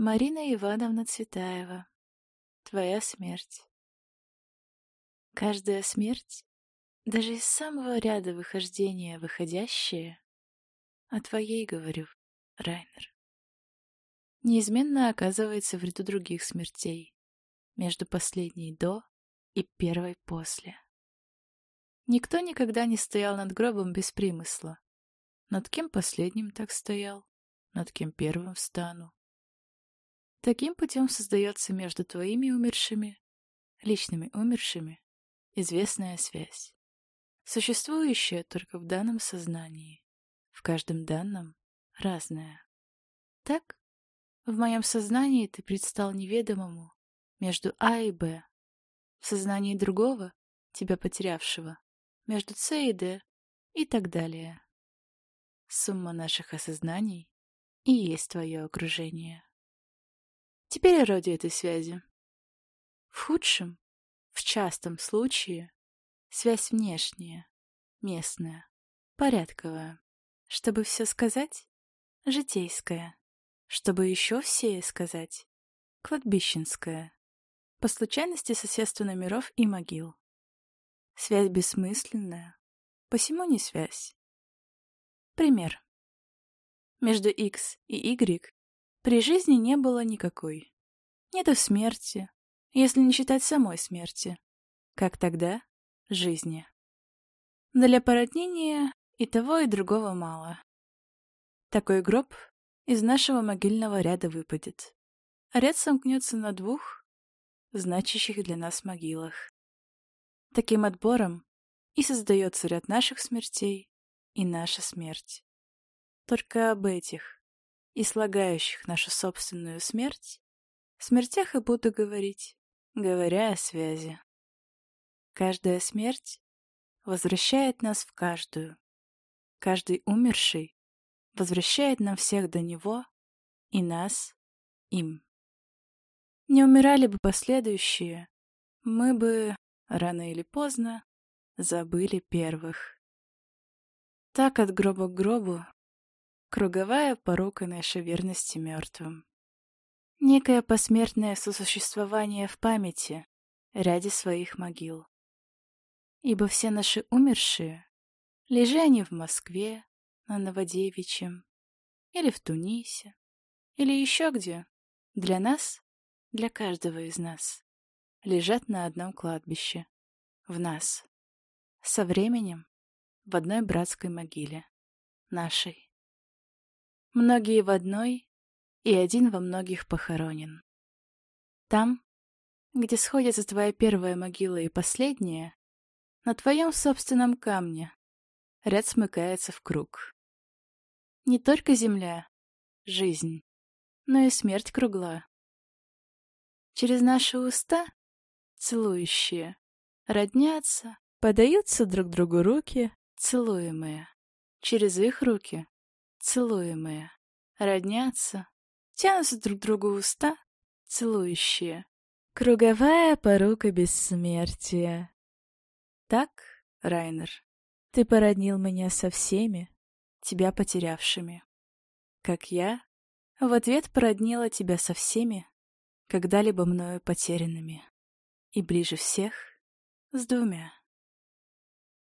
Марина Ивановна Цветаева. Твоя смерть. Каждая смерть, даже из самого ряда выхождения выходящая, о твоей говорю, Райнер, неизменно оказывается в ряду других смертей, между последней до и первой после. Никто никогда не стоял над гробом без примысла. Над кем последним так стоял, над кем первым встану. Таким путем создается между твоими умершими, личными умершими, известная связь, существующая только в данном сознании, в каждом данном разная. Так, в моем сознании ты предстал неведомому между А и Б, в сознании другого, тебя потерявшего, между С и Д и так далее. Сумма наших осознаний и есть твое окружение. Теперь роде этой связи. В худшем, в частом случае, связь внешняя, местная, порядковая. Чтобы все сказать, житейская. Чтобы еще все сказать, кладбищенская. По случайности соседство номеров и могил. Связь бессмысленная, посему не связь. Пример. Между X и Y при жизни не было никакой. Нет и смерти, если не считать самой смерти. Как тогда? Жизни. Для породнения и того, и другого мало. Такой гроб из нашего могильного ряда выпадет, а ряд сомкнется на двух, значащих для нас могилах. Таким отбором и создается ряд наших смертей и наша смерть. Только об этих и слагающих нашу собственную смерть смертях и буду говорить, говоря о связи. Каждая смерть возвращает нас в каждую. Каждый умерший возвращает нам всех до него и нас им. Не умирали бы последующие, мы бы рано или поздно, забыли первых. Так от гроба к гробу круговая порока нашей верности мертвым. Некое посмертное сосуществование в памяти, ряде своих могил. Ибо все наши умершие, лежа они в Москве, на Новодевичьем, или в Тунисе, или еще где, для нас, для каждого из нас, лежат на одном кладбище. В нас. Со временем в одной братской могиле. Нашей. Многие в одной, и один во многих похоронен. Там, где сходятся твоя первая могила и последняя, на твоем собственном камне ряд смыкается в круг. Не только земля, жизнь, но и смерть кругла. Через наши уста целующие, роднятся, подаются друг другу руки, целуемые. Через их руки, целуемые, роднятся, тянутся друг другу уста, целующие. Круговая порука бессмертия. Так, Райнер, ты породнил меня со всеми, тебя потерявшими. Как я в ответ породнила тебя со всеми, когда-либо мною потерянными и ближе всех с двумя.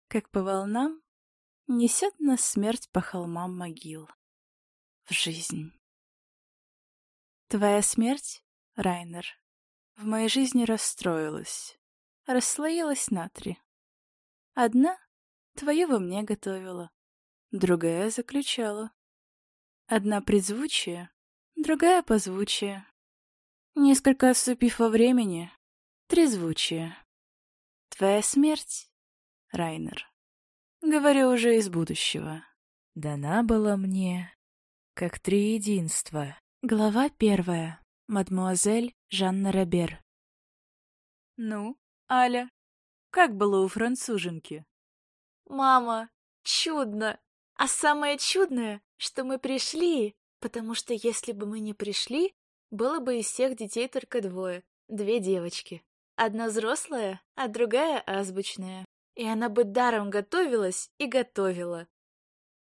Как по волнам несет нас смерть по холмам могил. В жизнь. Твоя смерть, Райнер, в моей жизни расстроилась, расслоилась на три. Одна твою во мне готовила, другая заключала. Одна предзвучие, другая позвучие. Несколько отступив во времени, Трезвучие. Твоя смерть, Райнер, говорю уже из будущего, дана была мне как триединство. Глава первая. Мадмуазель Жанна Робер. Ну, Аля, как было у француженки? Мама, чудно! А самое чудное, что мы пришли, потому что если бы мы не пришли, было бы из всех детей только двое, две девочки. Одна взрослая, а другая азбучная. И она бы даром готовилась и готовила.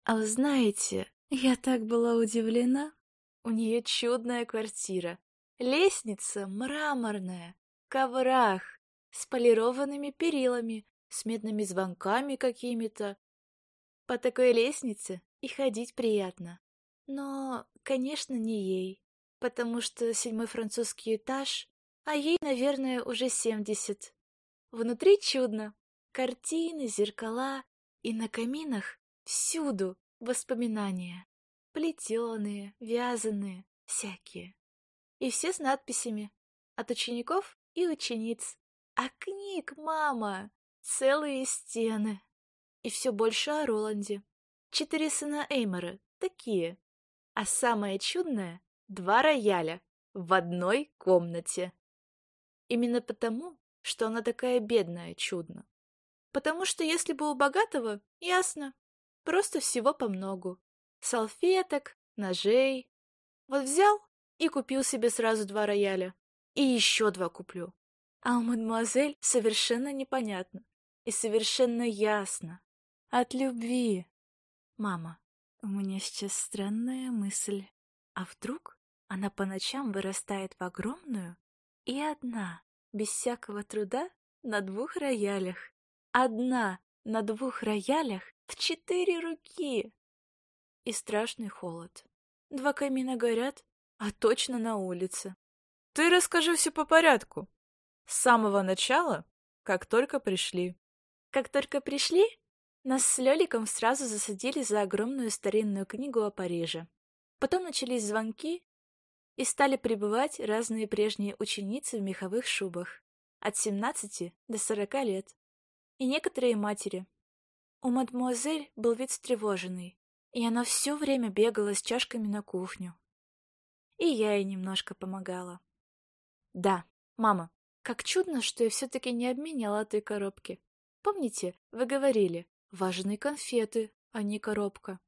А вы знаете, я так была удивлена. У нее чудная квартира. Лестница мраморная, коврах, с полированными перилами, с медными звонками какими-то. По такой лестнице и ходить приятно. Но, конечно, не ей, потому что седьмой французский этаж, а ей, наверное, уже семьдесят. Внутри чудно. Картины, зеркала и на каминах всюду воспоминания. Плетеные, вязаные, всякие. И все с надписями. От учеников и учениц. А книг, мама! Целые стены. И все больше о Роланде. Четыре сына Эймора. Такие. А самое чудное — два рояля в одной комнате. Именно потому, что она такая бедная, чудно. Потому что если бы у богатого, ясно, просто всего помногу. Салфеток, ножей. Вот взял и купил себе сразу два рояля. И еще два куплю. А у мадемуазель совершенно непонятно. И совершенно ясно. От любви. Мама, у меня сейчас странная мысль. А вдруг она по ночам вырастает в огромную и одна, без всякого труда, на двух роялях. Одна на двух роялях в четыре руки. И страшный холод. Два камина горят, а точно на улице. Ты расскажи все по порядку. С самого начала, как только пришли. Как только пришли, нас с Лёликом сразу засадили за огромную старинную книгу о Париже. Потом начались звонки, и стали прибывать разные прежние ученицы в меховых шубах, от 17 до 40 лет, и некоторые матери. У мадемуазель был вид встревоженный, и она все время бегала с чашками на кухню, и я ей немножко помогала. Да, мама, как чудно, что я все-таки не обменяла той коробки. Помните, вы говорили, важны конфеты, а не коробка.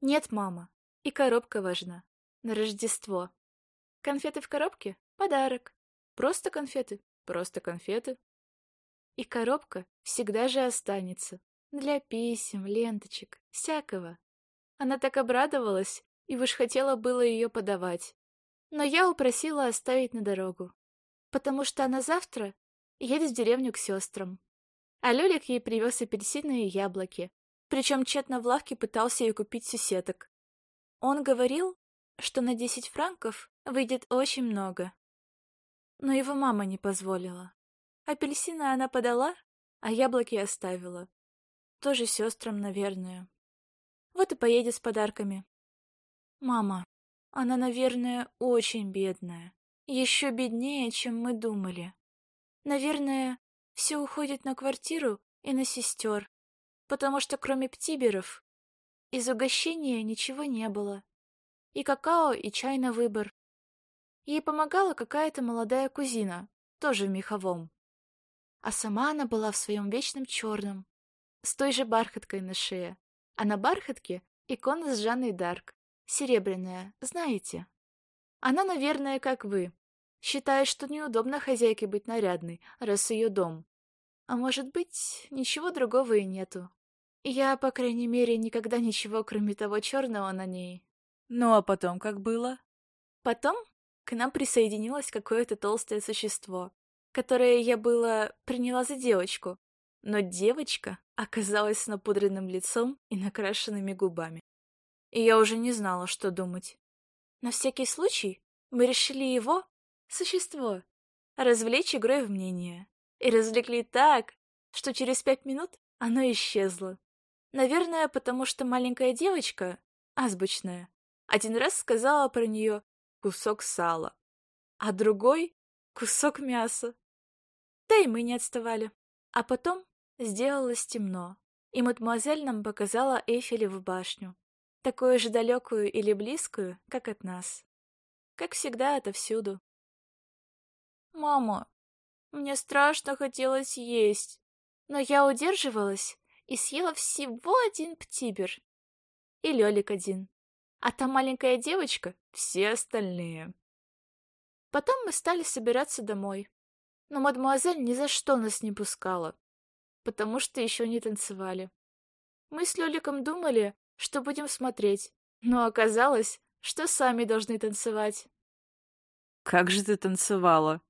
Нет, мама, и коробка важна. На Рождество. Конфеты в коробке — подарок. Просто конфеты — просто конфеты. И коробка всегда же останется. Для писем, ленточек, всякого. Она так обрадовалась, и уж хотела было ее подавать. Но я упросила оставить на дорогу, потому что она завтра едет в деревню к сестрам. А Лёлик ей привез апельсины и яблоки, причем тщетно в лавке пытался ей купить сусеток. Он говорил, что на десять франков выйдет очень много. Но его мама не позволила. Апельсины она подала, а яблоки оставила. Тоже сестрам, наверное. Вот и поедет с подарками. Мама, она, наверное, очень бедная. Еще беднее, чем мы думали. Наверное, все уходит на квартиру и на сестер, потому что кроме птиберов из угощения ничего не было. И какао, и чай на выбор. Ей помогала какая-то молодая кузина, тоже в меховом. А сама она была в своем вечном черном, с той же бархаткой на шее, а на бархатке икона с Жанной Дарк. Серебряная, знаете? Она, наверное, как вы. Считает, что неудобно хозяйке быть нарядной, раз ее дом. А может быть, ничего другого и нету. Я, по крайней мере, никогда ничего, кроме того черного на ней. Ну а потом как было? Потом к нам присоединилось какое-то толстое существо, которое я было приняла за девочку, но девочка оказалась с напудренным лицом и накрашенными губами и я уже не знала, что думать. На всякий случай мы решили его, существо, развлечь игрой в мнение. И развлекли так, что через пять минут оно исчезло. Наверное, потому что маленькая девочка, азбучная, один раз сказала про нее «кусок сала», а другой — «кусок мяса». Да и мы не отставали. А потом сделалось темно, и мадемуазель нам показала Эйфелеву башню такую же далекую или близкую, как от нас. Как всегда, отовсюду. «Мама, мне страшно хотелось есть, но я удерживалась и съела всего один птибер. И Лёлик один. А та маленькая девочка — все остальные. Потом мы стали собираться домой. Но мадемуазель ни за что нас не пускала, потому что еще не танцевали. Мы с Лёликом думали, что будем смотреть, но оказалось, что сами должны танцевать. Как же ты танцевала?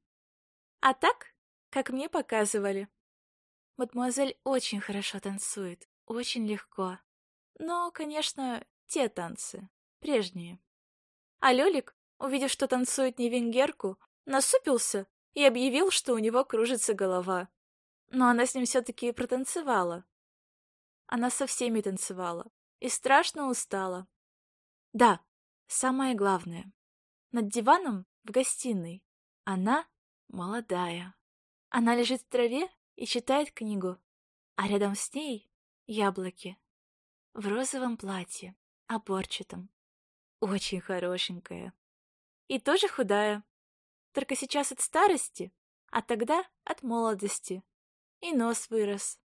А так, как мне показывали. Мадемуазель очень хорошо танцует, очень легко. Но, конечно, те танцы, прежние. А Лёлик, увидев, что танцует не венгерку, насупился и объявил, что у него кружится голова. Но она с ним все-таки протанцевала. Она со всеми танцевала и страшно устала. Да, самое главное. Над диваном в гостиной она молодая. Она лежит в траве и читает книгу, а рядом с ней яблоки. В розовом платье, оборчатом. Очень хорошенькая. И тоже худая. Только сейчас от старости, а тогда от молодости. И нос вырос.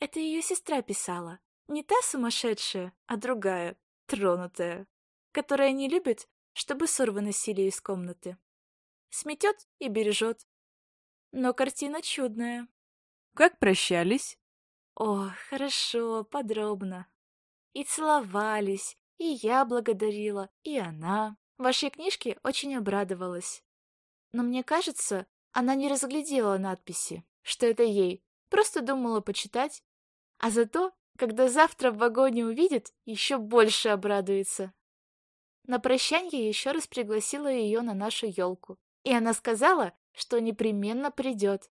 Это ее сестра писала. Не та сумасшедшая, а другая, тронутая, которая не любит, чтобы ссор выносили из комнаты. Сметет и бережет. Но картина чудная. Как прощались? О, хорошо, подробно. И целовались, и я благодарила, и она. Вашей книжке очень обрадовалась. Но мне кажется, она не разглядела надписи, что это ей, просто думала почитать. А зато, когда завтра в вагоне увидит, еще больше обрадуется. На прощанье еще раз пригласила ее на нашу елку, и она сказала, что непременно придет.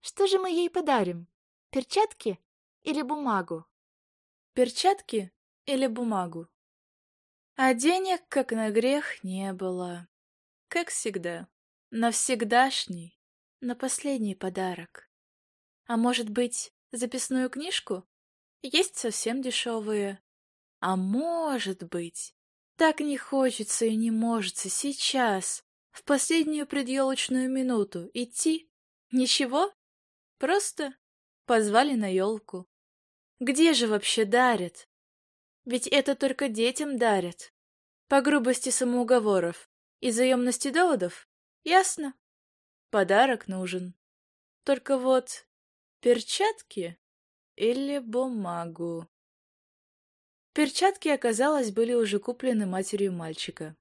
Что же мы ей подарим? Перчатки или бумагу? Перчатки или бумагу? А денег, как на грех, не было. Как всегда. На всегдашний, на последний подарок. А может быть, записную книжку? Есть совсем дешевые. А может быть, так не хочется и не может сейчас, в последнюю предъелочную минуту, идти? Ничего? Просто позвали на елку. Где же вообще дарят? Ведь это только детям дарят. По грубости самоуговоров и заемности доводов? Ясно. Подарок нужен. Только вот перчатки или бумагу? Перчатки, оказалось, были уже куплены матерью мальчика.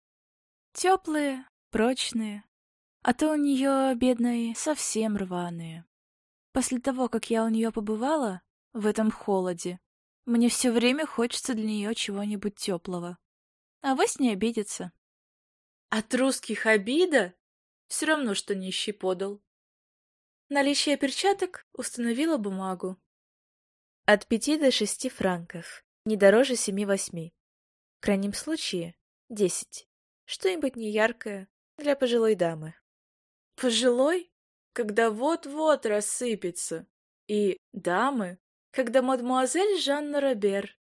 Теплые, прочные, а то у нее, бедные, совсем рваные. После того, как я у нее побывала, в этом холоде, мне все время хочется для нее чего-нибудь теплого. А вас не обидится. От русских обида? Все равно, что нищий подал. Наличие перчаток установила бумагу. От пяти до шести франков не дороже семи-восьми. В крайнем случае — десять. Что-нибудь неяркое для пожилой дамы. Пожилой? Когда вот-вот рассыпется. И дамы, когда мадемуазель Жанна Робер.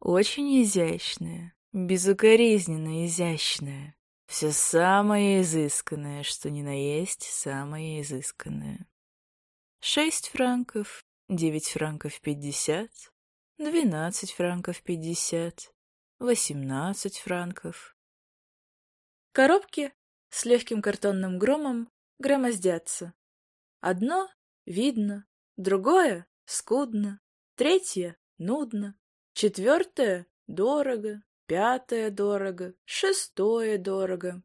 Очень изящная, безукоризненно изящная. Все самое изысканное, что ни на есть, самое изысканное. Шесть франков, девять франков пятьдесят, Двенадцать франков пятьдесят. Восемнадцать франков. Коробки с легким картонным громом громоздятся. Одно видно, другое скудно, третье нудно, четвертое дорого, пятое дорого, шестое дорого.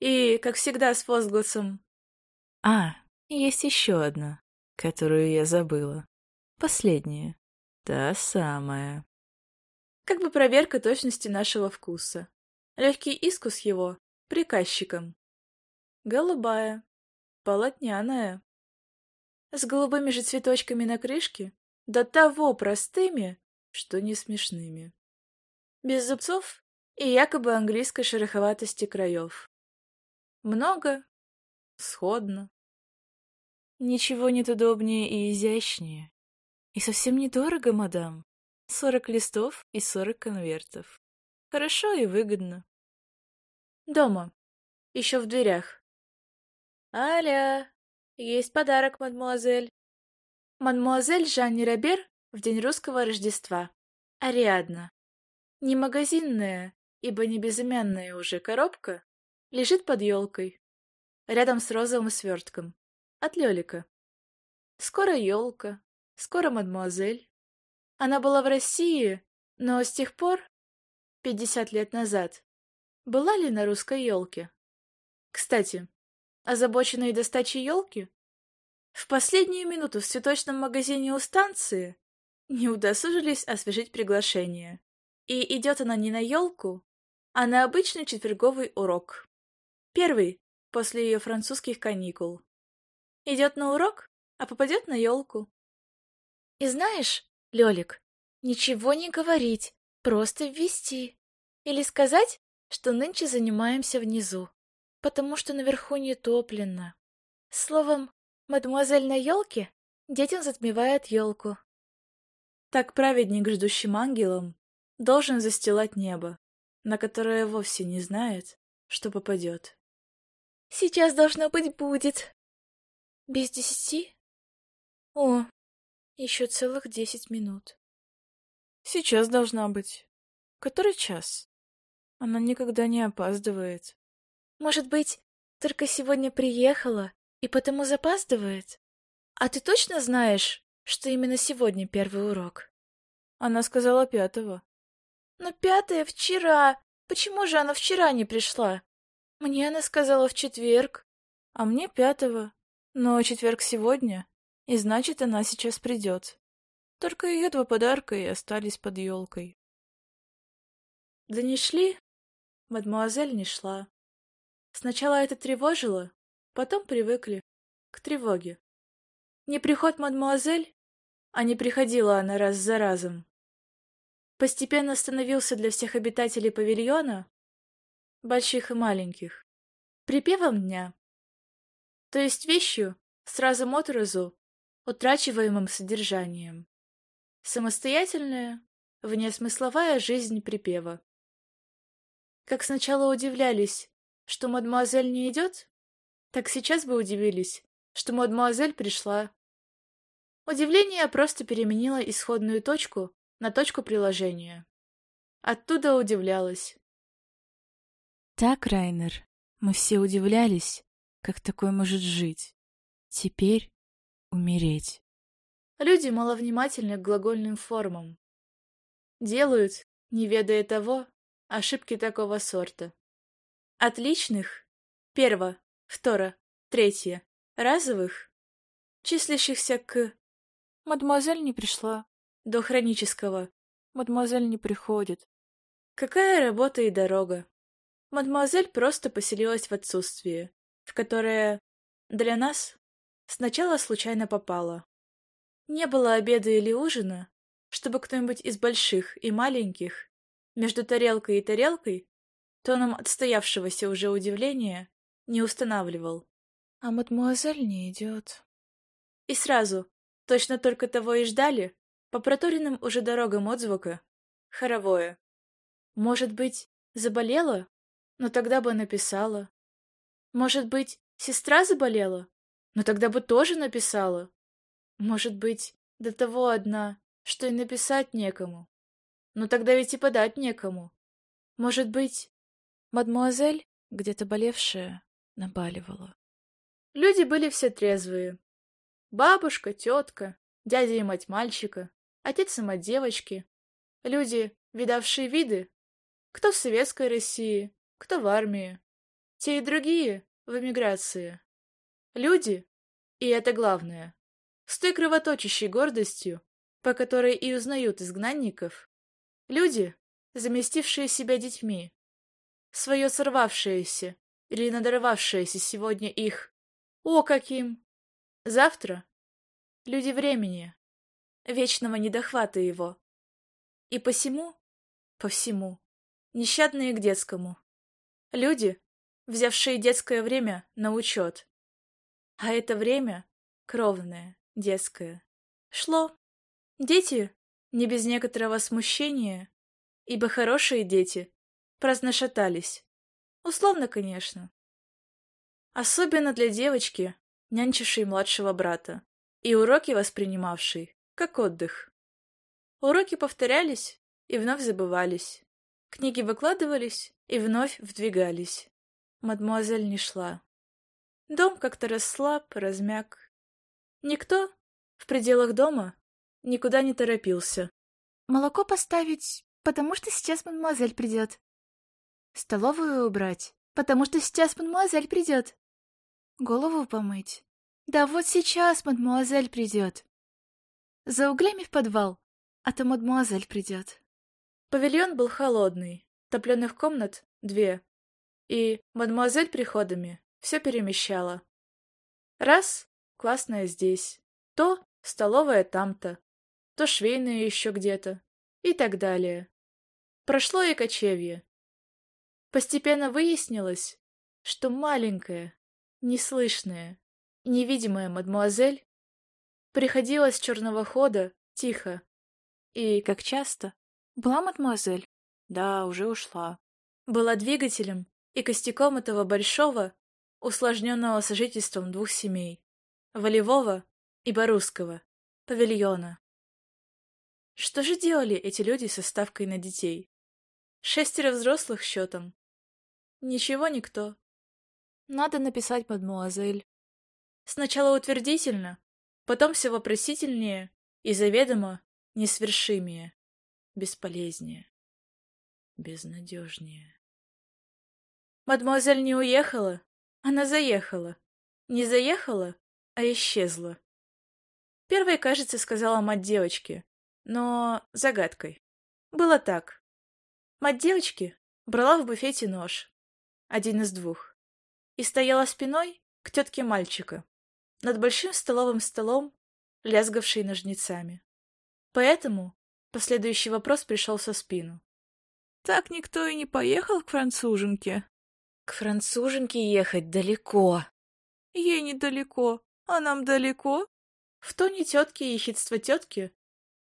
И, как всегда, с возгласом «А, есть еще одна, которую я забыла. Последняя. Та самая. Как бы проверка точности нашего вкуса. Легкий искус его приказчиком. Голубая. Полотняная. С голубыми же цветочками на крышке, до того простыми, что не смешными. Без зубцов и якобы английской шероховатости краев. Много, сходно. Ничего нет удобнее и изящнее, и совсем недорого, мадам. Сорок листов и сорок конвертов. Хорошо и выгодно. Дома. Еще в дверях. Аля, есть подарок, мадмуазель. Мадмуазель Жанни Робер в день русского Рождества. Ариадна. Не магазинная, ибо не безымянная уже коробка, лежит под елкой, рядом с розовым свертком. От Лелика. Скоро елка, скоро мадмуазель. Она была в России, но с тех пор, пятьдесят лет назад, была ли на русской елке? Кстати, озабоченные достачей елки? В последнюю минуту в цветочном магазине у станции не удосужились освежить приглашение. И идет она не на елку, а на обычный четверговый урок. Первый, после ее французских каникул. Идет на урок, а попадет на елку. И знаешь, Лёлик, ничего не говорить, просто ввести. Или сказать, что нынче занимаемся внизу, потому что наверху не топлено. Словом, мадемуазель на елке детям затмевает елку. Так праведник, ждущим ангелом, должен застилать небо, на которое вовсе не знает, что попадет. Сейчас должно быть будет. Без десяти? О, еще целых десять минут. Сейчас должна быть. Который час? Она никогда не опаздывает. Может быть, только сегодня приехала и потому запаздывает? А ты точно знаешь, что именно сегодня первый урок? Она сказала пятого. Но пятое вчера. Почему же она вчера не пришла? Мне она сказала в четверг. А мне пятого. Но четверг сегодня, и значит, она сейчас придет. Только ее два подарка и остались под елкой. Да не шли? Мадмуазель не шла. Сначала это тревожило, потом привыкли к тревоге. Не приход мадмуазель, а не приходила она раз за разом. Постепенно становился для всех обитателей павильона, больших и маленьких, припевом дня, то есть вещью сразу разу утрачиваемым содержанием. Самостоятельная, внесмысловая жизнь припева. Как сначала удивлялись, что мадемуазель не идет, так сейчас бы удивились, что мадемуазель пришла. Удивление просто переменило исходную точку на точку приложения. Оттуда удивлялась. Так, Райнер, мы все удивлялись, как такое может жить. Теперь умереть. Люди маловнимательны к глагольным формам. Делают, не ведая того, ошибки такого сорта. Отличных, перво, второ, третье, разовых, числящихся к «Мадемуазель не пришла», до хронического «Мадемуазель не приходит». Какая работа и дорога. Мадемуазель просто поселилась в отсутствие, в которое для нас сначала случайно попала. Не было обеда или ужина, чтобы кто-нибудь из больших и маленьких между тарелкой и тарелкой тоном отстоявшегося уже удивления не устанавливал. А мадмуазель не идет. И сразу, точно только того и ждали, по проторенным уже дорогам отзвука, хоровое. Может быть, заболела? Но тогда бы написала. Может быть, сестра заболела? Но тогда бы тоже написала. Может быть, до того одна, что и написать некому. Но тогда ведь и подать некому. Может быть, мадмуазель, где-то болевшая, набаливала. Люди были все трезвые. Бабушка, тетка, дядя и мать мальчика, отец мать девочки. Люди, видавшие виды, кто в советской России, кто в армии. Те и другие в эмиграции. Люди, и это главное, с той кровоточащей гордостью, по которой и узнают изгнанников, люди, заместившие себя детьми, свое сорвавшееся или надорвавшееся сегодня их, о каким! Завтра люди времени, вечного недохвата его. И посему, по всему, нещадные к детскому. Люди, взявшие детское время на учет. А это время кровное, детское. Шло. Дети, не без некоторого смущения, ибо хорошие дети, праздношатались. Условно, конечно. Особенно для девочки, нянчившей младшего брата, и уроки воспринимавшей, как отдых. Уроки повторялись и вновь забывались. Книги выкладывались и вновь вдвигались. Мадмуазель не шла. Дом как-то расслаб, размяк. Никто в пределах дома никуда не торопился. «Молоко поставить, потому что сейчас мадемуазель придет. Столовую убрать, Потому что сейчас мадемуазель придет. Голову помыть? Да вот сейчас мадемуазель придет. За углями в подвал, а то мадемуазель придет. Павильон был холодный, топленых комнат — две, и мадемуазель приходами все перемещала. Раз — классная здесь, то — столовая там-то, то швейная еще где-то и так далее. Прошло и кочевье. Постепенно выяснилось, что маленькая, неслышная, невидимая мадмуазель приходила с черного хода тихо. И, как часто, была мадмуазель? Да, уже ушла. Была двигателем и костяком этого большого, усложненного сожительством двух семей — волевого и барусского, павильона. Что же делали эти люди со ставкой на детей? Шестеро взрослых счетом. Ничего никто. Надо написать мадмуазель. Сначала утвердительно, потом все вопросительнее и заведомо несвершимее, бесполезнее, безнадежнее. Мадмуазель не уехала, она заехала. Не заехала, а исчезла. Первой, кажется, сказала мать девочки, но загадкой. Было так. Мать девочки брала в буфете нож, один из двух, и стояла спиной к тетке мальчика, над большим столовым столом, лязгавшей ножницами. Поэтому последующий вопрос пришел со спину. Так никто и не поехал к француженке. К француженке ехать далеко. Ей недалеко, а нам далеко. В тоне тетки и ехидство тетки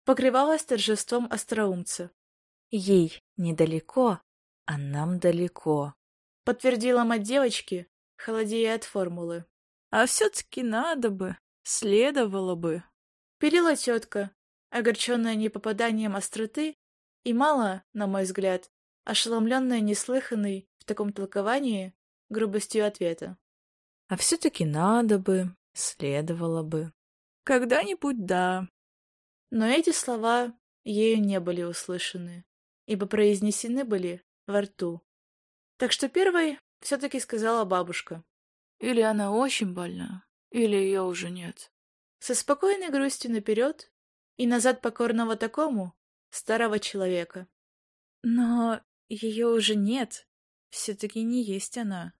покрывалось торжеством остроумца. Ей недалеко, а нам далеко. Подтвердила мать девочки, холодея от формулы. А все-таки надо бы, следовало бы. Пилила тетка, огорченная непопаданием остроты и мало, на мой взгляд, ошеломленная неслыханной в таком толковании грубостью ответа. А все-таки надо бы, следовало бы. Когда-нибудь да. Но эти слова ею не были услышаны, ибо произнесены были во рту. Так что первой все-таки сказала бабушка. Или она очень больна, или ее уже нет. Со спокойной грустью наперед и назад покорного такому старого человека. Но ее уже нет, все-таки не есть она.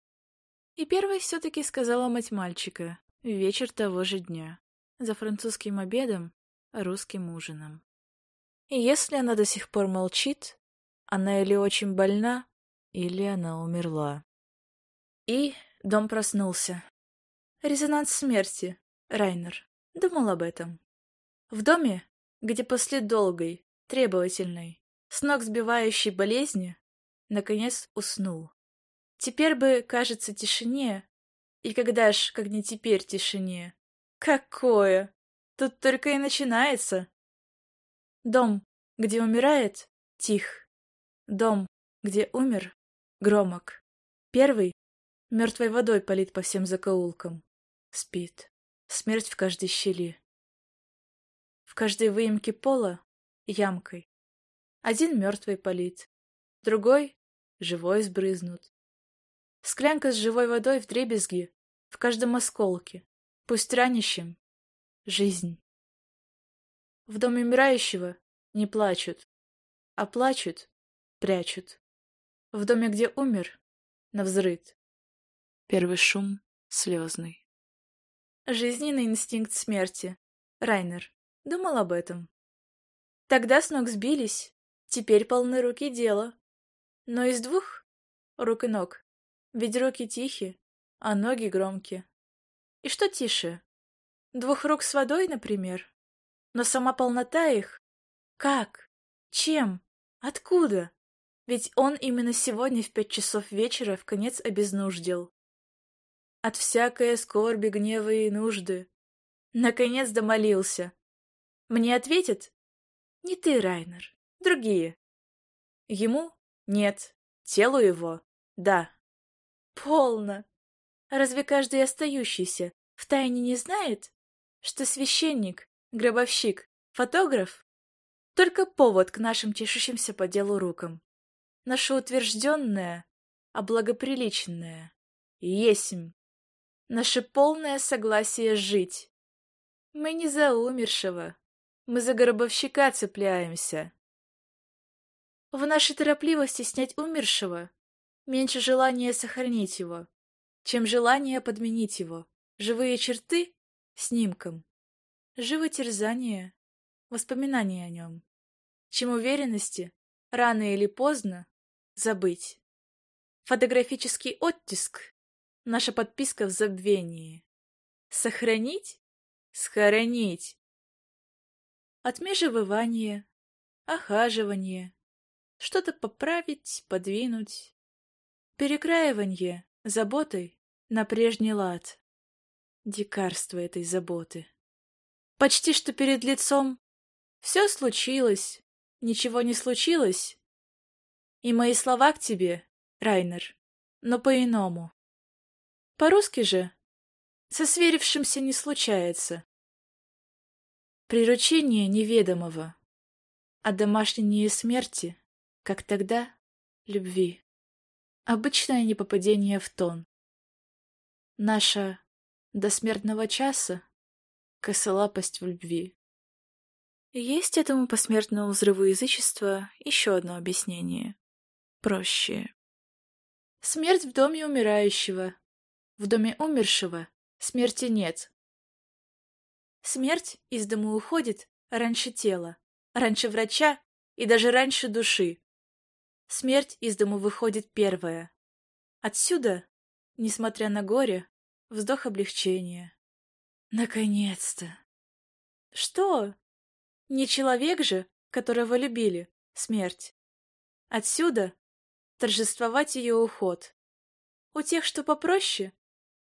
И первой все-таки сказала мать мальчика, вечер того же дня, за французским обедом, русским ужином. И если она до сих пор молчит, она или очень больна, или она умерла. И дом проснулся. Резонанс смерти, Райнер. Думал об этом. В доме, где после долгой, требовательной, с ног сбивающей болезни, наконец уснул. Теперь бы, кажется, тишине. И когда ж, как не теперь, тишине? Какое? Тут только и начинается. Дом, где умирает, тих. Дом, где умер, громок. Первый мертвой водой полит по всем закоулкам. Спит. Смерть в каждой щели. В каждой выемке пола ямкой. Один мертвый полит, другой живой сбрызнут. Склянка с живой водой в дребезги, в каждом осколке, пусть ранящим. Жизнь. В доме умирающего не плачут, а плачут, прячут. В доме, где умер, навзрыд. Первый шум слезный. Жизненный инстинкт смерти. Райнер. Думал об этом. Тогда с ног сбились, теперь полны руки дела. Но из двух рук и ног ведь руки тихие, а ноги громкие. И что тише? Двух рук с водой, например? Но сама полнота их? Как? Чем? Откуда? Ведь он именно сегодня в пять часов вечера в конец обезнуждил. От всякой скорби, гнева и нужды. Наконец домолился. Мне ответят? Не ты, Райнер, другие. Ему? Нет. Телу его? Да. Полно. Разве каждый остающийся в тайне не знает, что священник, гробовщик, фотограф — только повод к нашим чешущимся по делу рукам? Наше утвержденное, а благоприличное. Есмь. Наше полное согласие жить. Мы не за умершего, мы за гробовщика цепляемся. В нашей торопливости снять умершего меньше желания сохранить его, чем желание подменить его. Живые черты — снимком. Животерзание — воспоминание о нем. Чем уверенности, рано или поздно, забыть. Фотографический оттиск — наша подписка в забвении. Сохранить — схоронить. Отмежевывание, охаживание, что-то поправить, подвинуть. Перекраивание заботой на прежний лад. Дикарство этой заботы. Почти что перед лицом все случилось, ничего не случилось. И мои слова к тебе, Райнер, но по-иному. По-русски же со сверившимся не случается. Приручение неведомого, а домашние смерти, как тогда, любви. Обычное непопадение в тон. Наша до смертного часа косолапость в любви. Есть этому посмертному взрыву язычества еще одно объяснение. Проще. Смерть в доме умирающего. В доме умершего смерти нет. Смерть из дома уходит раньше тела, раньше врача и даже раньше души. Смерть из дому выходит первая. Отсюда, несмотря на горе, вздох облегчения. Наконец-то! Что? Не человек же, которого любили, смерть. Отсюда торжествовать ее уход. У тех, что попроще,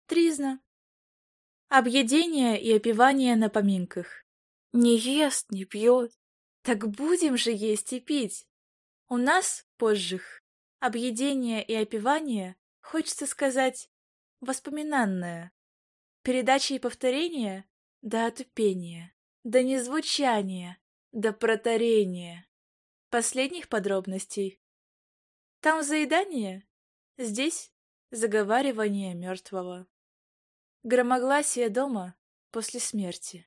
тризна. Объедение и опивание на поминках. Не ест, не пьет. Так будем же есть и пить. У нас, позжих, объедение и опивание, хочется сказать, воспоминанное. Передача и повторение до отупения, до незвучания, до протарения. Последних подробностей. Там заедание, здесь заговаривание мертвого. Громогласие дома после смерти.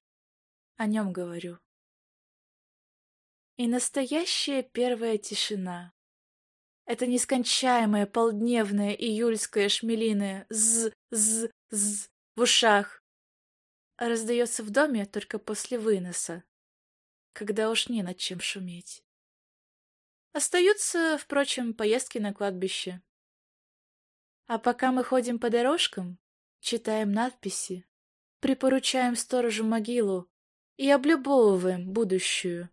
О нем говорю и настоящая первая тишина. Это нескончаемая полдневная июльская шмелиная з-з-з в ушах. Раздается в доме только после выноса, когда уж не над чем шуметь. Остаются, впрочем, поездки на кладбище. А пока мы ходим по дорожкам, читаем надписи, припоручаем сторожу могилу и облюбовываем будущую,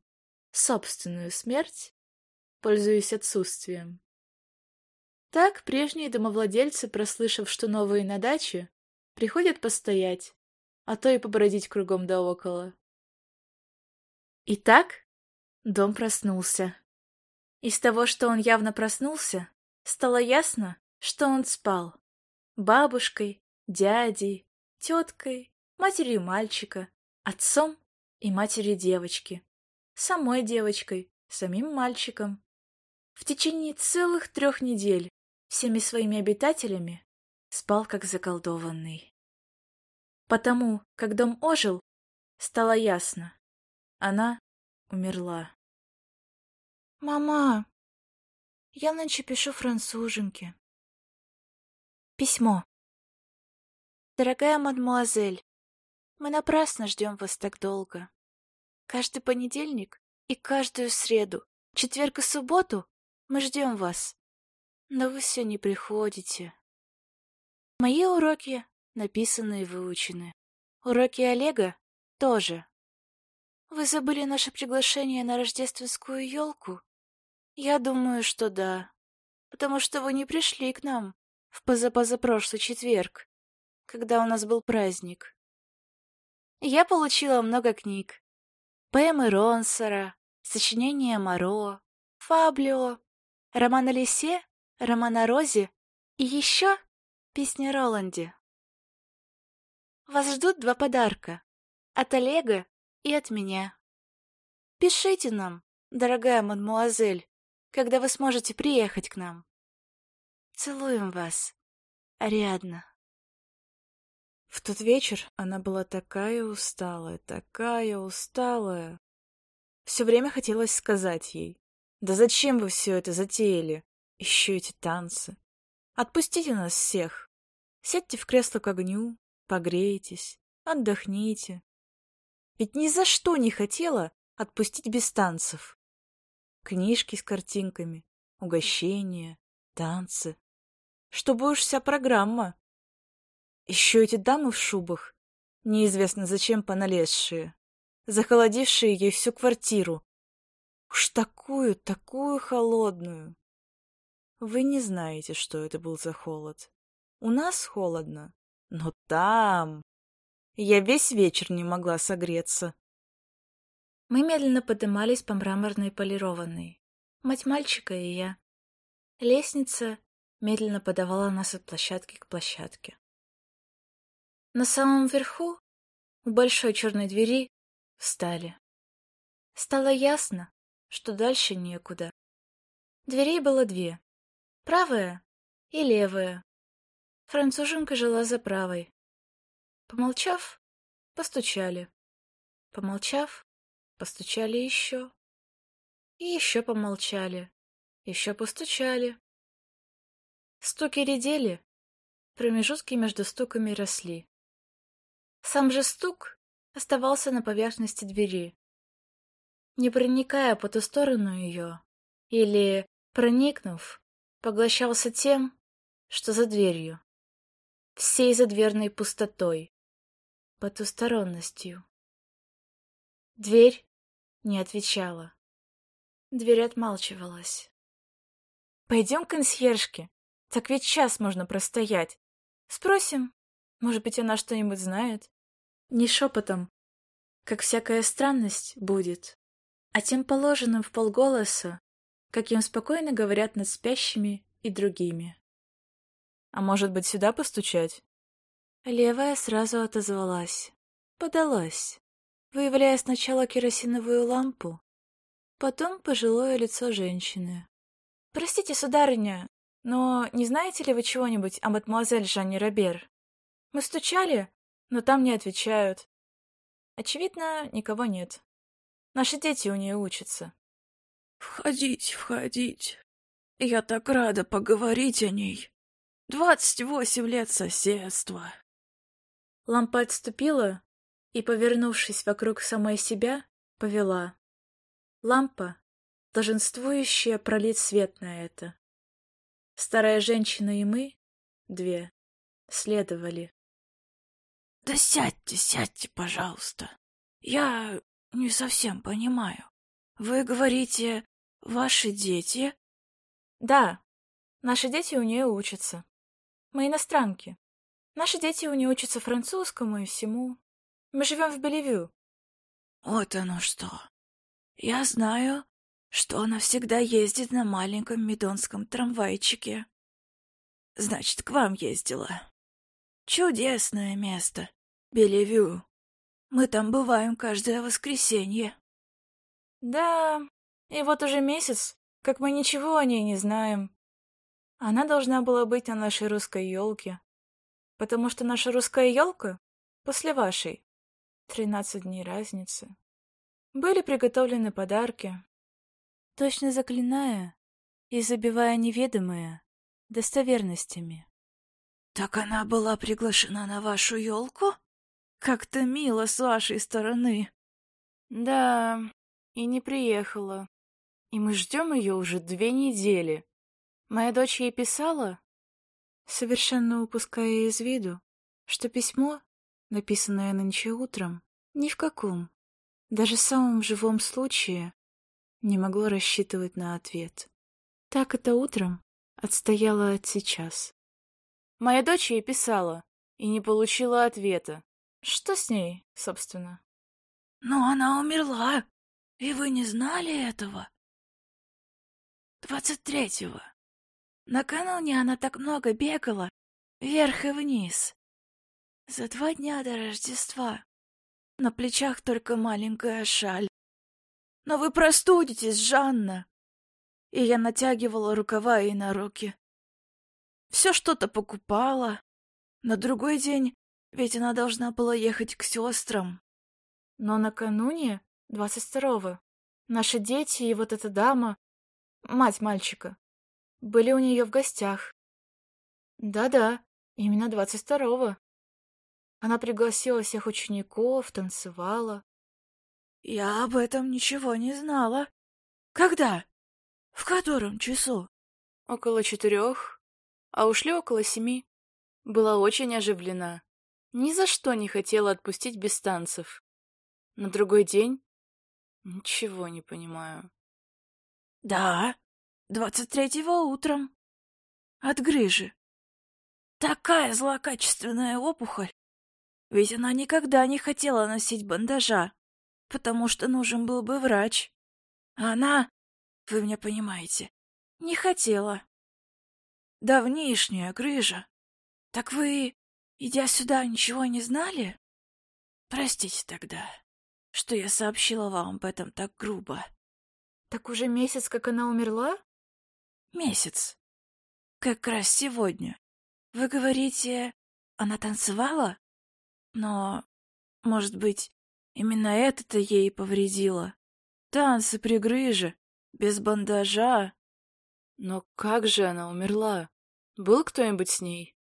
собственную смерть, пользуясь отсутствием. Так прежние домовладельцы, прослышав, что новые на даче, приходят постоять, а то и побродить кругом да около. Итак, дом проснулся. Из того, что он явно проснулся, стало ясно, что он спал. Бабушкой, дядей, теткой, матерью мальчика, отцом и матерью девочки самой девочкой, самим мальчиком. В течение целых трех недель всеми своими обитателями спал как заколдованный. Потому, как дом ожил, стало ясно. Она умерла. «Мама, я нынче пишу француженке. Письмо. Дорогая мадмуазель, мы напрасно ждем вас так долго. Каждый понедельник и каждую среду, четверг и субботу мы ждем вас. Но вы все не приходите. Мои уроки написаны и выучены. Уроки Олега тоже. Вы забыли наше приглашение на рождественскую елку? Я думаю, что да. Потому что вы не пришли к нам в позапозапрошлый четверг, когда у нас был праздник. Я получила много книг. Поэмы Ронсора, сочинения Моро, Фаблио, роман о лисе, роман о розе и еще песня Роланде. Вас ждут два подарка. От Олега и от меня. Пишите нам, дорогая мадмуазель, когда вы сможете приехать к нам. Целуем вас, Ариадна. В тот вечер она была такая усталая, такая усталая. Все время хотелось сказать ей, да зачем вы все это затеяли? Еще эти танцы. Отпустите нас всех. Сядьте в кресло к огню, погрейтесь, отдохните. Ведь ни за что не хотела отпустить без танцев. Книжки с картинками, угощения, танцы. Чтобы уж вся программа. Еще эти дамы в шубах, неизвестно зачем поналезшие, захолодившие ей всю квартиру. Уж такую, такую холодную. Вы не знаете, что это был за холод. У нас холодно, но там... Я весь вечер не могла согреться. Мы медленно поднимались по мраморной полированной. Мать мальчика и я. Лестница медленно подавала нас от площадки к площадке. На самом верху, у большой черной двери, встали. Стало ясно, что дальше некуда. Дверей было две. Правая и левая. Француженка жила за правой. Помолчав, постучали. Помолчав, постучали еще. И еще помолчали. Еще постучали. Стуки редели, промежутки между стуками росли. Сам же стук оставался на поверхности двери, не проникая по ту сторону ее, или, проникнув, поглощался тем, что за дверью, всей задверной пустотой, потусторонностью. Дверь не отвечала. Дверь отмалчивалась. «Пойдем к консьержке, так ведь час можно простоять. Спросим, может быть, она что-нибудь знает?» Не шепотом, как всякая странность будет, а тем положенным в полголоса, каким спокойно говорят над спящими и другими. А может быть, сюда постучать? Левая сразу отозвалась, подалась, выявляя сначала керосиновую лампу, потом пожилое лицо женщины. «Простите, сударыня, но не знаете ли вы чего-нибудь о мадемуазель Жанне Робер? Мы стучали, но там не отвечают. Очевидно, никого нет. Наши дети у нее учатся. Входите, входите. Я так рада поговорить о ней. Двадцать восемь лет соседства. Лампа отступила и, повернувшись вокруг самой себя, повела. Лампа, долженствующая пролить свет на это. Старая женщина и мы, две, следовали. Да сядьте, сядьте, пожалуйста. Я не совсем понимаю. Вы говорите, ваши дети? Да, наши дети у нее учатся. Мы иностранки. Наши дети у нее учатся французскому и всему. Мы живем в Белевю. Вот оно что. Я знаю, что она всегда ездит на маленьком медонском трамвайчике. Значит, к вам ездила. Чудесное место. Белевю. Мы там бываем каждое воскресенье. Да, и вот уже месяц, как мы ничего о ней не знаем. Она должна была быть на нашей русской елке, потому что наша русская елка после вашей. Тринадцать дней разницы. Были приготовлены подарки, точно заклиная и забивая неведомое достоверностями. — Так она была приглашена на вашу елку? Как-то мило с вашей стороны. Да, и не приехала. И мы ждем ее уже две недели. Моя дочь ей писала? Совершенно упуская из виду, что письмо, написанное нынче утром, ни в каком, даже самом живом случае, не могло рассчитывать на ответ. Так это утром отстояло от сейчас. Моя дочь ей писала и не получила ответа. Что с ней, собственно? Но она умерла, и вы не знали этого? Двадцать третьего. Накануне она так много бегала, вверх и вниз. За два дня до Рождества. На плечах только маленькая шаль. Но вы простудитесь, Жанна. И я натягивала рукава ей на руки. Все что-то покупала. На другой день ведь она должна была ехать к сестрам. Но накануне, 22-го, наши дети и вот эта дама, мать мальчика, были у нее в гостях. Да-да, именно 22-го. Она пригласила всех учеников, танцевала. Я об этом ничего не знала. Когда? В котором часу? Около четырех, а ушли около семи. Была очень оживлена. Ни за что не хотела отпустить без танцев. На другой день? Ничего не понимаю. Да, двадцать третьего утром. От грыжи. Такая злокачественная опухоль. Ведь она никогда не хотела носить бандажа, потому что нужен был бы врач. А она, вы меня понимаете, не хотела. Давнишняя грыжа. Так вы, идя сюда, ничего не знали? Простите тогда, что я сообщила вам об этом так грубо. Так уже месяц, как она умерла? Месяц. Как раз сегодня. Вы говорите, она танцевала? Но, может быть, именно это-то ей повредило. Танцы при грыже, без бандажа. Но как же она умерла? Был кто-нибудь с ней?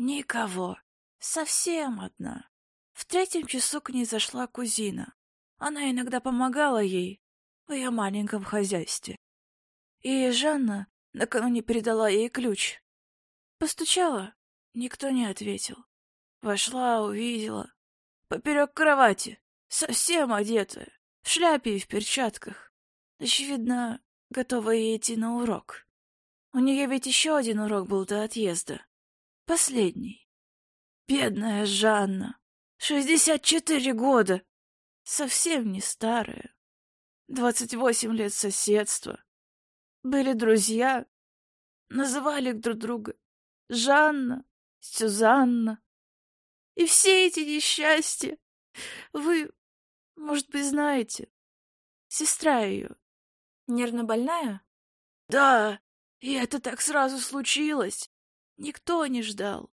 Никого. Совсем одна. В третьем часу к ней зашла кузина. Она иногда помогала ей в ее маленьком хозяйстве. И Жанна накануне передала ей ключ. Постучала, никто не ответил. Вошла, увидела. Поперек кровати, совсем одетая, в шляпе и в перчатках. Очевидно, готова идти на урок. У нее ведь еще один урок был до отъезда. Последний. Бедная Жанна. Шестьдесят четыре года. Совсем не старая. Двадцать восемь лет соседства. Были друзья. Называли друг друга Жанна, Сюзанна. И все эти несчастья вы, может быть, знаете. Сестра ее. Нервно больная? Да, и это так сразу случилось. Никто не ждал.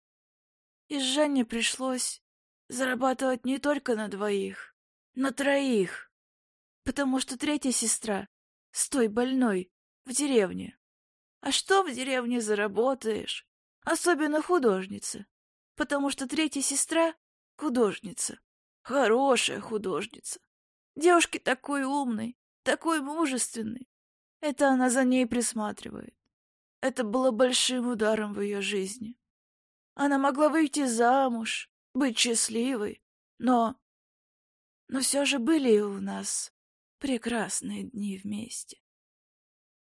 И Жанне пришлось зарабатывать не только на двоих, на троих. Потому что третья сестра с той больной в деревне. А что в деревне заработаешь? Особенно художница. Потому что третья сестра — художница. Хорошая художница. Девушки такой умной, такой мужественной. Это она за ней присматривает. Это было большим ударом в ее жизни. Она могла выйти замуж, быть счастливой, но... Но все же были у нас прекрасные дни вместе.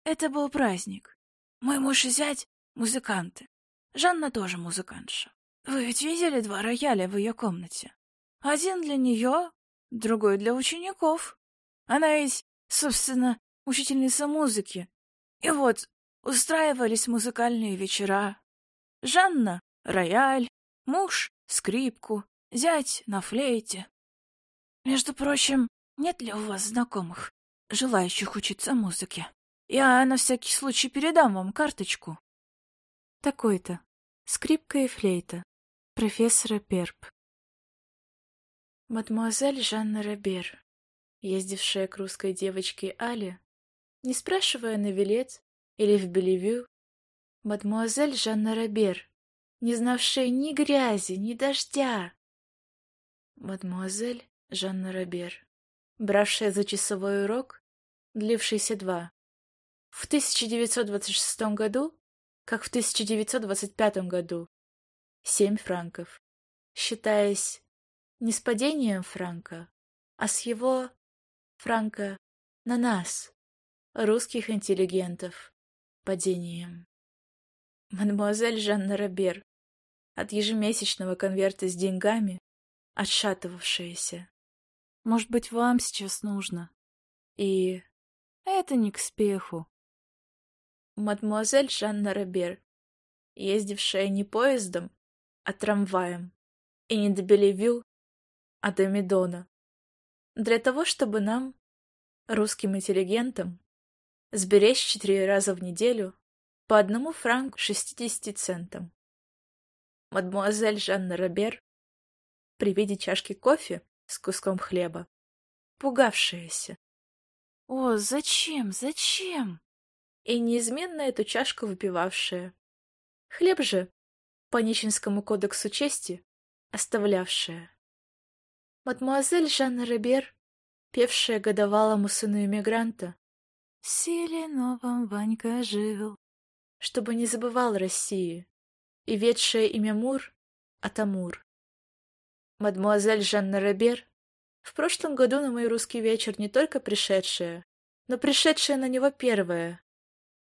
Это был праздник. Мой муж и зять — музыканты. Жанна тоже музыкантша. Вы ведь видели два рояля в ее комнате? Один для нее, другой для учеников. Она ведь, собственно, учительница музыки. И вот, устраивались музыкальные вечера. Жанна — рояль, муж — скрипку, зять — на флейте. Между прочим, нет ли у вас знакомых, желающих учиться музыке? Я на всякий случай передам вам карточку. Такой-то. Скрипка и флейта. Профессора Перп. Мадемуазель Жанна Робер, ездившая к русской девочке Але, не спрашивая на Вилет или в Белевю, мадемуазель Жанна Робер, не знавшая ни грязи, ни дождя. Мадемуазель Жанна Робер, бравшая за часовой урок, длившийся два. В 1926 году, как в 1925 году, семь франков, считаясь не с падением франка, а с его, франка, на нас, русских интеллигентов, падением. Мадемуазель Жанна Робер, от ежемесячного конверта с деньгами, отшатывавшаяся. Может быть, вам сейчас нужно. И это не к спеху. Мадемуазель Жанна Робер, ездившая не поездом, а трамваем, и не до Белевю, а до Медона. Для того, чтобы нам, русским интеллигентам, сберечь четыре раза в неделю по одному франку шестидесяти центам. Мадмуазель Жанна Робер при виде чашки кофе с куском хлеба, пугавшаяся. О, зачем, зачем? И неизменно эту чашку выпивавшая. Хлеб же, по Нищенскому кодексу чести, оставлявшая. Мадмуазель Жанна Робер, певшая годовалому сыну эмигранта, «В селе новом Ванька жил», чтобы не забывал России, и ведшая имя Мур от Амур. Мадмуазель Жанна Робер, в прошлом году на мой русский вечер не только пришедшая, но пришедшая на него первая.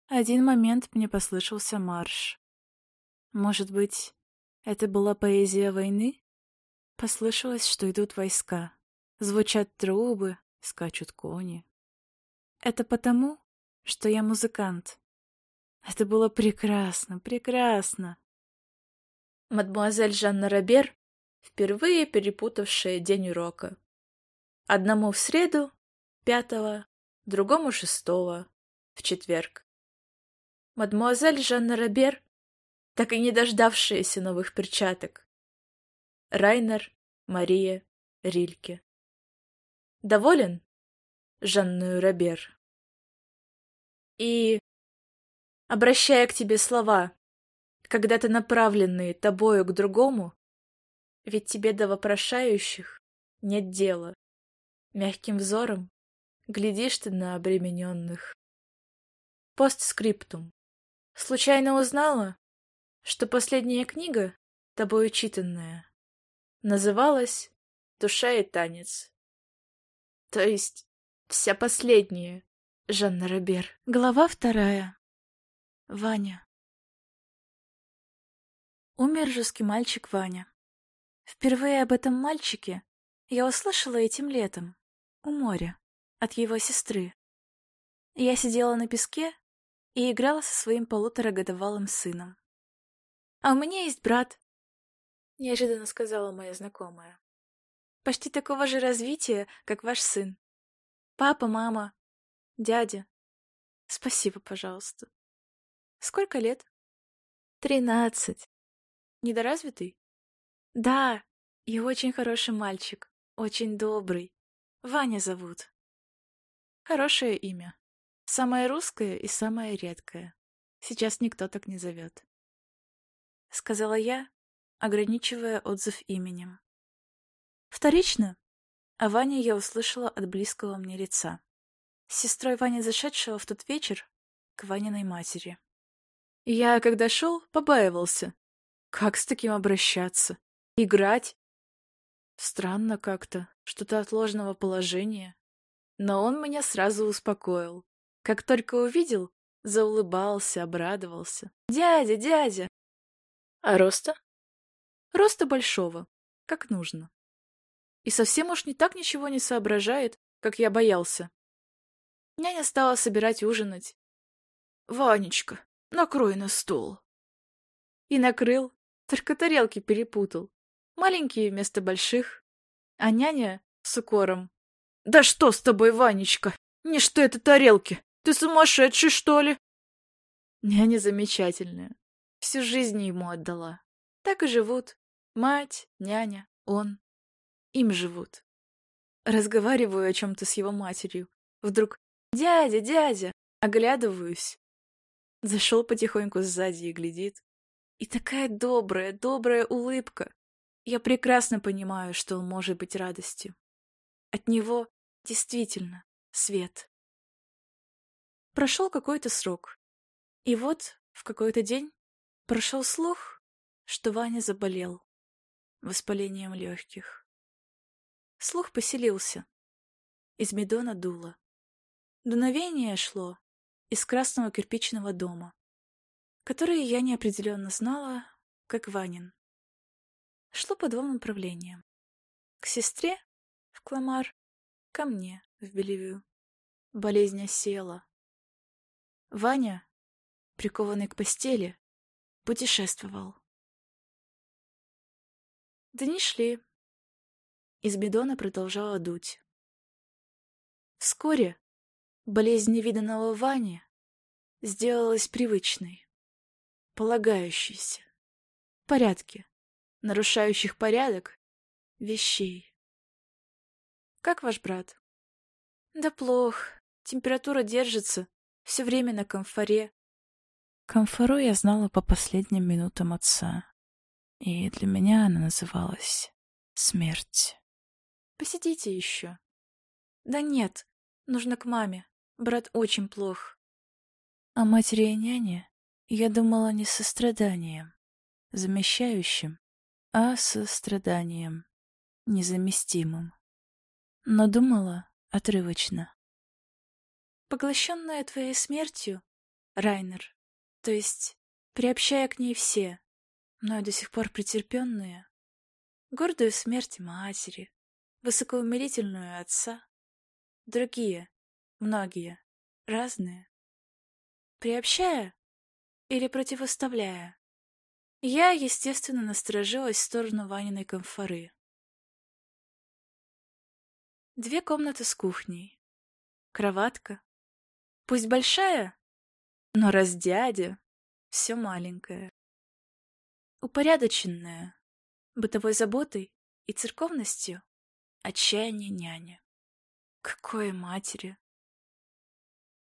Один момент мне послышался марш. Может быть, это была поэзия войны? Послышалось, что идут войска. Звучат трубы, скачут кони. Это потому, что я музыкант. Это было прекрасно, прекрасно. Мадмуазель Жанна Робер, впервые перепутавшая день урока. Одному в среду, пятого, другому шестого, в четверг. Мадмуазель Жанна Робер, так и не дождавшаяся новых перчаток. Райнер, Мария, Рильке. Доволен? Жанную Робер. И, обращая к тебе слова, когда-то направленные тобою к другому, ведь тебе до вопрошающих нет дела. Мягким взором глядишь ты на обремененных. Постскриптум. Случайно узнала, что последняя книга, тобою читанная, называлась «Душа и танец». То есть вся последняя, Жанна Робер. Глава вторая. Ваня. Умер русский мальчик Ваня. Впервые об этом мальчике я услышала этим летом, у моря, от его сестры. Я сидела на песке и играла со своим полуторагодовалым сыном. «А у меня есть брат», — неожиданно сказала моя знакомая. «Почти такого же развития, как ваш сын. Папа, мама, дядя. Спасибо, пожалуйста. Сколько лет?» «Тринадцать. Недоразвитый?» «Да, и очень хороший мальчик, очень добрый. Ваня зовут. Хорошее имя. Самое русское и самое редкое. Сейчас никто так не зовет. Сказала я, ограничивая отзыв именем. Вторично, а Ваня я услышала от близкого мне лица. С сестрой Вани зашедшего в тот вечер к Ваниной матери. Я, когда шел, побаивался. Как с таким обращаться? Играть? Странно как-то, что-то отложенного положения. Но он меня сразу успокоил. Как только увидел, заулыбался, обрадовался. «Дядя, дядя!» «А роста?» «Роста большого, как нужно. И совсем уж не так ничего не соображает, как я боялся. Няня стала собирать ужинать. «Ванечка, накрой на стол». И накрыл, только тарелки перепутал маленькие вместо больших. А няня с укором. «Да что с тобой, Ванечка? Не что это тарелки? Ты сумасшедший, что ли?» Няня замечательная. Всю жизнь ему отдала. Так и живут. Мать, няня, он. Им живут. Разговариваю о чем-то с его матерью. Вдруг «Дядя, дядя!» Оглядываюсь. Зашел потихоньку сзади и глядит. И такая добрая, добрая улыбка. Я прекрасно понимаю, что он может быть радостью. От него действительно свет. Прошел какой-то срок. И вот в какой-то день прошел слух, что Ваня заболел воспалением легких. Слух поселился. Из медона дуло. Дуновение шло из красного кирпичного дома, который я неопределенно знала, как Ванин шло по двум направлениям. К сестре в Кламар, ко мне в Белевю. Болезнь осела. Ваня, прикованный к постели, путешествовал. Дни шли. Из бидона продолжала дуть. Вскоре болезнь невиданного Вани сделалась привычной. полагающейся, порядке, нарушающих порядок, вещей. Как ваш брат? Да плохо. Температура держится. Все время на комфоре. Комфору я знала по последним минутам отца. И для меня она называлась смерть. Посидите еще. Да нет, нужно к маме. Брат очень плох. О матери и няне я думала не со страданием, замещающим, а со страданием, незаместимым. Но думала отрывочно. Поглощенная твоей смертью, Райнер, то есть приобщая к ней все, но до сих пор претерпенные, гордую смерть матери, высокоумерительную отца, другие, многие, разные, приобщая или противоставляя. Я, естественно, насторожилась в сторону Ваниной комфоры. Две комнаты с кухней, кроватка, Пусть большая, но раз дядя, все маленькое. Упорядоченная, бытовой заботой и церковностью, отчаяние няни. Какое матери!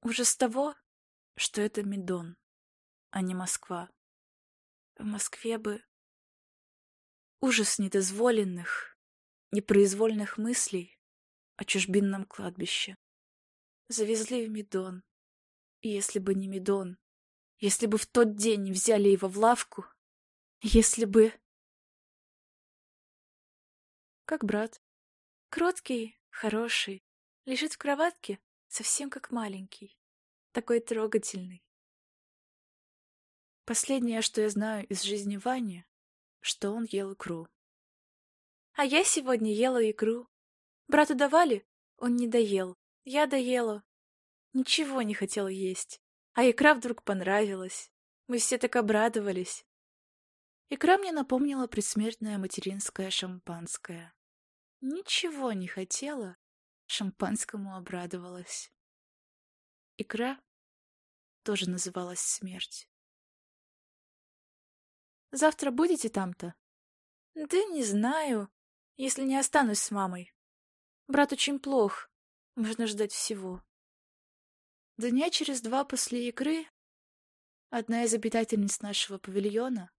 Ужас того, что это Медон, а не Москва. В Москве бы... Ужас недозволенных, непроизвольных мыслей о чужбинном кладбище. Завезли в Медон, и если бы не Медон, если бы в тот день взяли его в лавку, если бы... Как брат. Кроткий, хороший, лежит в кроватке, совсем как маленький. Такой трогательный. Последнее, что я знаю из жизни Вани, что он ел икру. А я сегодня ела икру. Брату давали, он не доел. Я доела. Ничего не хотела есть. А икра вдруг понравилась. Мы все так обрадовались. Икра мне напомнила предсмертное материнское шампанское. Ничего не хотела, шампанскому обрадовалась. Икра тоже называлась смерть. Завтра будете там-то? Да не знаю, если не останусь с мамой. Брат очень плох, можно ждать всего. Дня через два после игры одна из обитательниц нашего павильона,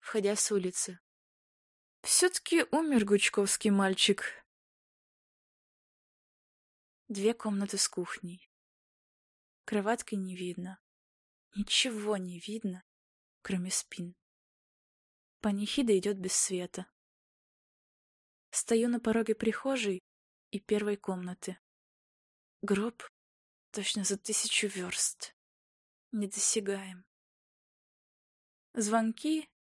входя с улицы. Все-таки умер гучковский мальчик. Две комнаты с кухней. Кроватки не видно. Ничего не видно, кроме спин. Панихида идет без света. Стою на пороге прихожей и первой комнаты. Гроб Точно за тысячу верст. Недосягаем. Звонки —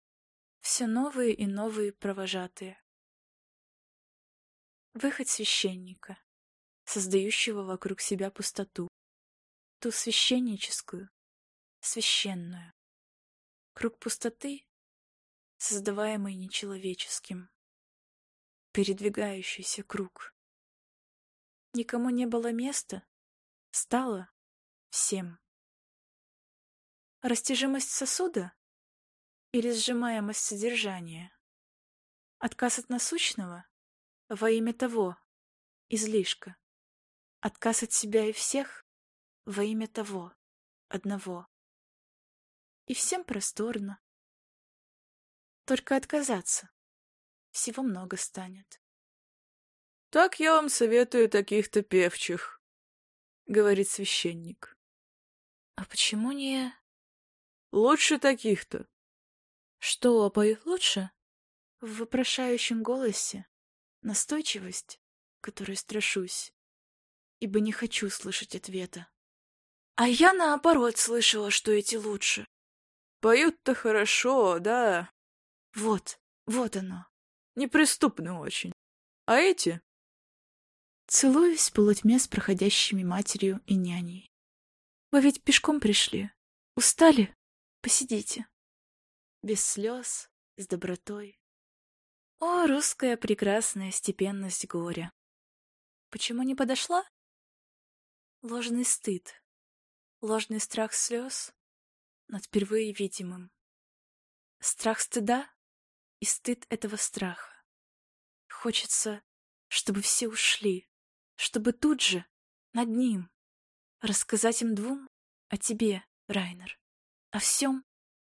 все новые и новые провожатые. Выход священника, создающего вокруг себя пустоту. Ту священническую, священную. Круг пустоты, создаваемый нечеловеческим. Передвигающийся круг. Никому не было места, стало всем. Растяжимость сосуда или сжимаемость содержания? Отказ от насущного во имя того, излишка. Отказ от себя и всех во имя того, одного. И всем просторно. Только отказаться. Всего много станет. Так я вам советую таких-то певчих. — говорит священник. «А почему не...» «Лучше таких-то». «Что, пою лучше?» В вопрошающем голосе настойчивость, которой страшусь, ибо не хочу слышать ответа. А я, наоборот, слышала, что эти лучше. Поют-то хорошо, да. Вот, вот оно. Неприступны очень. А эти Целуюсь в полутьме с проходящими матерью и няней. Вы ведь пешком пришли. Устали? Посидите. Без слез, с добротой. О, русская прекрасная степенность горя. Почему не подошла? Ложный стыд, ложный страх слез над впервые видимым, Страх стыда и стыд этого страха. Хочется, чтобы все ушли, чтобы тут же, над ним, рассказать им двум о тебе, Райнер, о всем,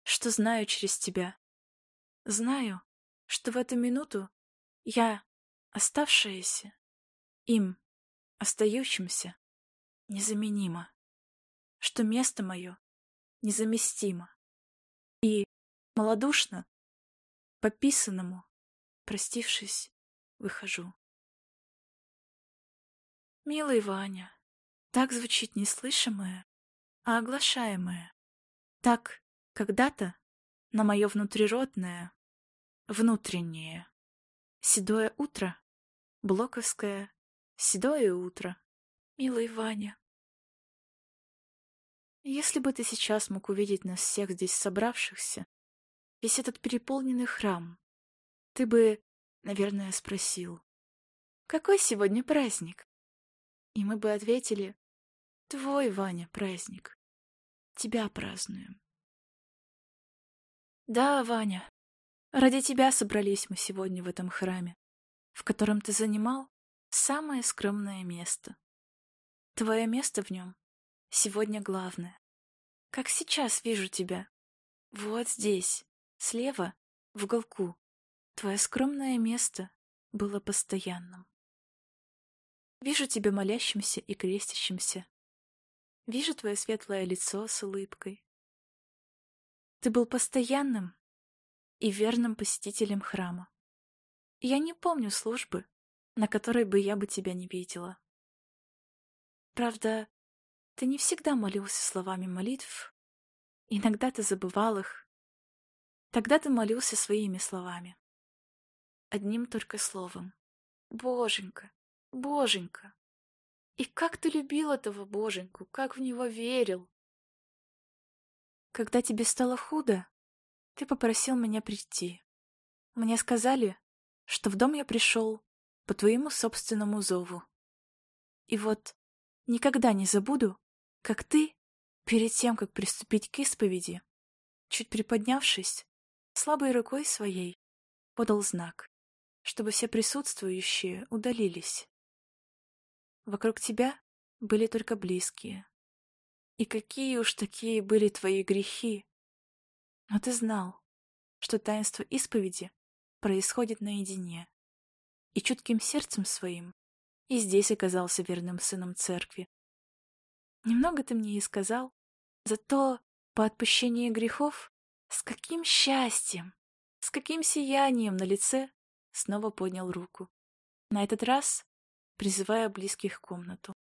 что знаю через тебя. Знаю, что в эту минуту я, оставшаяся, им, остающимся, незаменима, что место мое незаместимо. И, малодушно, пописанному, простившись, выхожу. Милый Ваня, так звучит не слышимое, а оглашаемое. Так когда-то на мое внутриродное, внутреннее, седое утро, блоковское седое утро, милый Ваня. Если бы ты сейчас мог увидеть нас всех здесь собравшихся, весь этот переполненный храм, ты бы, наверное, спросил, какой сегодня праздник? И мы бы ответили, твой, Ваня, праздник. Тебя празднуем. Да, Ваня, ради тебя собрались мы сегодня в этом храме, в котором ты занимал самое скромное место. Твое место в нем сегодня главное. Как сейчас вижу тебя. Вот здесь, слева, в уголку. Твое скромное место было постоянным. Вижу тебя молящимся и крестящимся. Вижу твое светлое лицо с улыбкой. Ты был постоянным и верным посетителем храма. Я не помню службы, на которой бы я бы тебя не видела. Правда, ты не всегда молился словами молитв, иногда ты забывал их. Тогда ты молился своими словами. Одним только словом. Боженька, Боженька! И как ты любил этого Боженьку, как в него верил! Когда тебе стало худо, ты попросил меня прийти. Мне сказали, что в дом я пришел по твоему собственному зову. И вот никогда не забуду, как ты, перед тем, как приступить к исповеди, чуть приподнявшись, слабой рукой своей подал знак, чтобы все присутствующие удалились. Вокруг тебя были только близкие. И какие уж такие были твои грехи. Но ты знал, что таинство исповеди происходит наедине. И чутким сердцем своим и здесь оказался верным сыном церкви. Немного ты мне и сказал, зато по отпущении грехов с каким счастьем, с каким сиянием на лице снова поднял руку. На этот раз призывая близких в комнату.